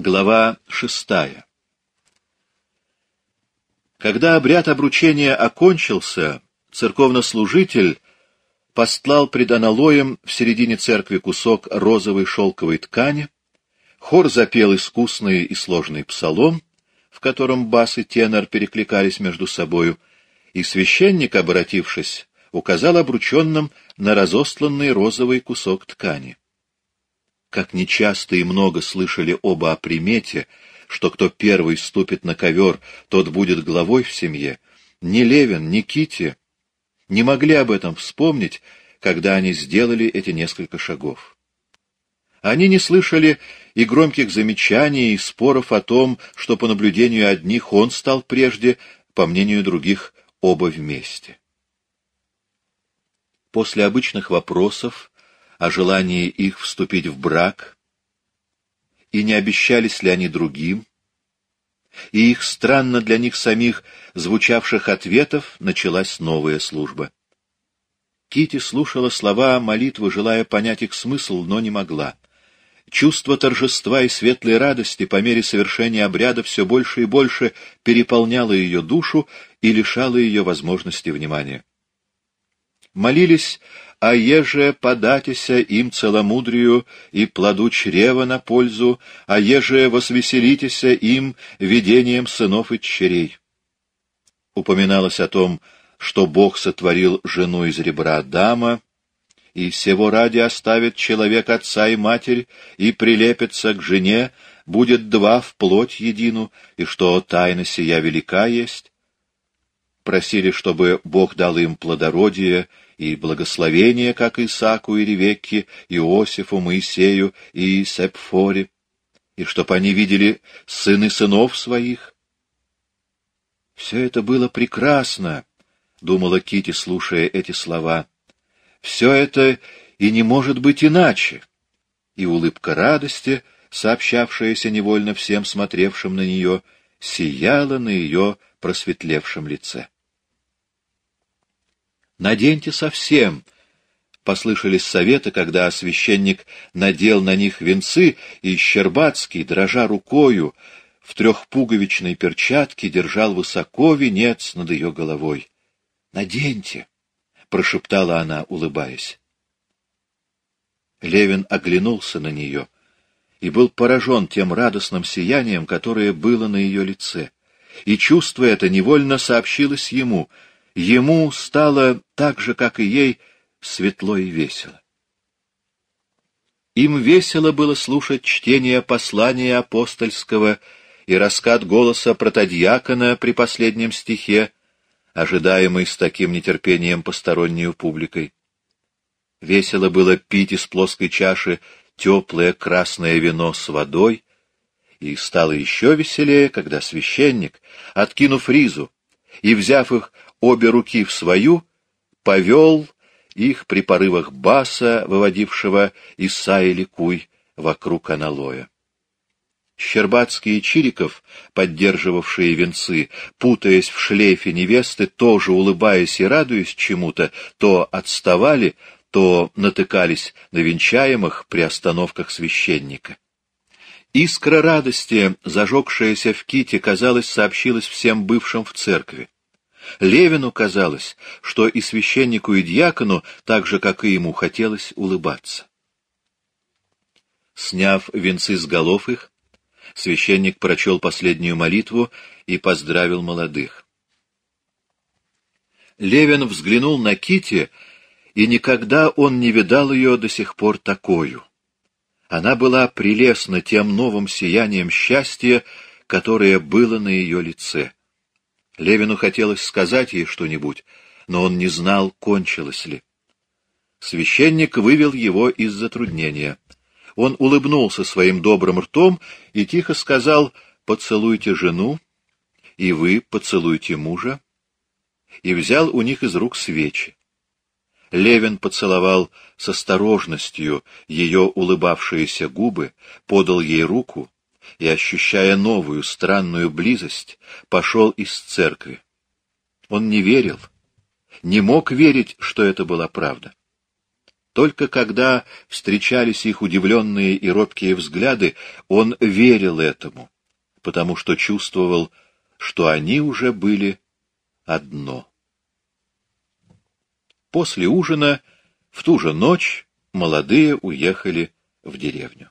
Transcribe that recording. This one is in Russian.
Глава шестая Когда обряд обручения окончился, церковнослужитель постлал пред аналоем в середине церкви кусок розовой шелковой ткани, хор запел искусный и сложный псалом, в котором бас и тенор перекликались между собою, и священник, обратившись, указал обрученным на разостланный розовый кусок ткани. Как нечасто и много слышали оба о примете, что кто первый ступит на ковер, тот будет главой в семье, ни Левин, ни Кити не могли об этом вспомнить, когда они сделали эти несколько шагов. Они не слышали и громких замечаний, и споров о том, что по наблюдению одних он стал прежде, по мнению других, оба вместе. После обычных вопросов о желании их вступить в брак, и не обещались ли они другим, и их странно для них самих звучавших ответов началась новая служба. Кити слушала слова молитвы, желая понять их смысл, но не могла. Чувство торжества и светлой радости по мере совершения обряда все больше и больше переполняло ее душу и лишало ее возможности внимания. Молились а еже податися им целомудрию и плоду чрева на пользу, а еже восвеселитеся им видением сынов и черей. Упоминалось о том, что Бог сотворил жену из ребра Адама, и всего ради оставит человек отца и матерь, и прилепится к жене, будет два в плоть едину, и что тайна сия велика есть. Просили, чтобы Бог дал им плодородие и благословение, как Исааку и Ревекке, Иосифу, Моисею и Сепфоре, и чтоб они видели сыны сынов своих. Все это было прекрасно, — думала Кити, слушая эти слова. Все это и не может быть иначе. И улыбка радости, сообщавшаяся невольно всем смотревшим на нее, сияла на ее просветлевшем лице. Наденьте совсем, — послышались советы, когда священник надел на них венцы, и Щербацкий, дрожа рукою, в трехпуговичной перчатке держал высоко венец над ее головой. — Наденьте, — прошептала она, улыбаясь. Левин оглянулся на нее и был поражен тем радостным сиянием, которое было на ее лице. И чувство это невольно сообщилось ему — ему стало так же, как и ей, светло и весело. Им весело было слушать чтение послания апостольского и раскат голоса протодьякона при последнем стихе, ожидаемый с таким нетерпением постороннюю публикой. Весело было пить из плоской чаши теплое красное вино с водой, и стало еще веселее, когда священник, откинув ризу и взяв их обе руки в свою, повел их при порывах баса, выводившего Исаи Ликуй вокруг аналоя. Щербацкий и Чириков, поддерживавшие венцы, путаясь в шлейфе невесты, тоже улыбаясь и радуясь чему-то, то отставали, то натыкались на венчаемых при остановках священника. Искра радости, зажегшаяся в ките, казалось, сообщилась всем бывшим в церкви. Левину казалось, что и священнику, и дьякону, так же, как и ему, хотелось улыбаться. Сняв венцы с голов их, священник прочел последнюю молитву и поздравил молодых. Левин взглянул на Кити, и никогда он не видал ее до сих пор такою. Она была прелестна тем новым сиянием счастья, которое было на ее лице. Левину хотелось сказать ей что-нибудь, но он не знал, кончилось ли. Священник вывел его из затруднения. Он улыбнулся своим добрым ртом и тихо сказал «Поцелуйте жену, и вы поцелуйте мужа», и взял у них из рук свечи. Левин поцеловал с осторожностью ее улыбавшиеся губы, подал ей руку и, ощущая новую странную близость, пошел из церкви. Он не верил, не мог верить, что это была правда. Только когда встречались их удивленные и робкие взгляды, он верил этому, потому что чувствовал, что они уже были одно. После ужина в ту же ночь молодые уехали в деревню.